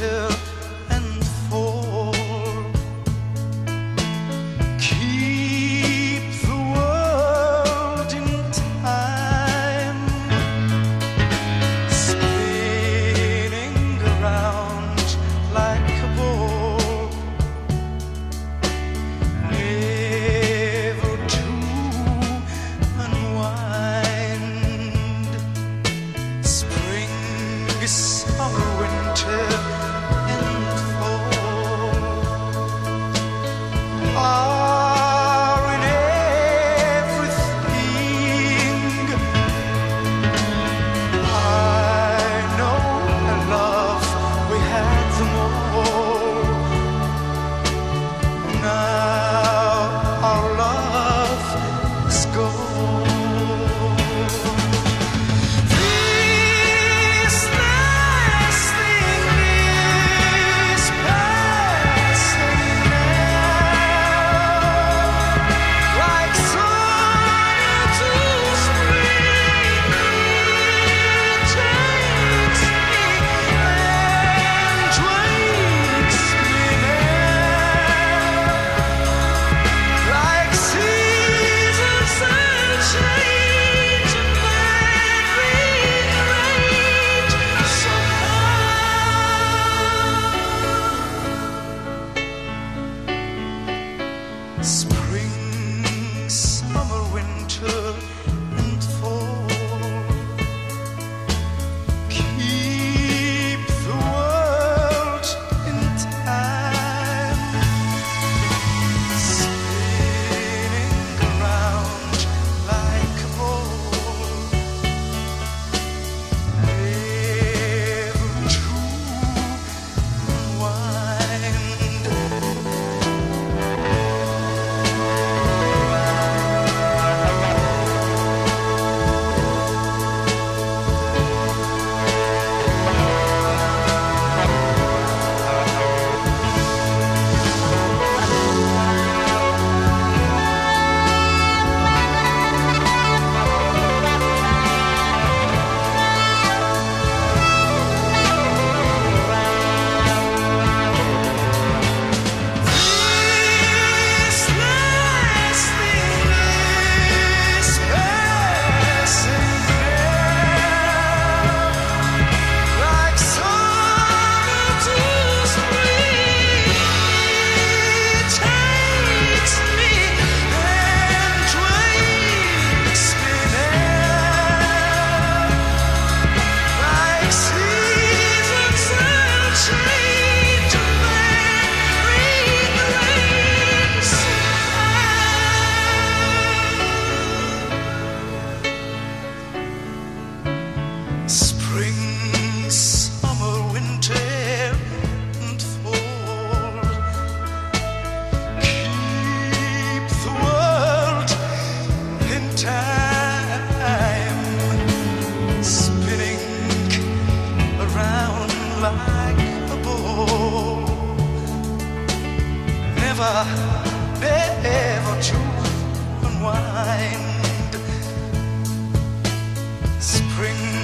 winter Spring river never to unwind. Spring.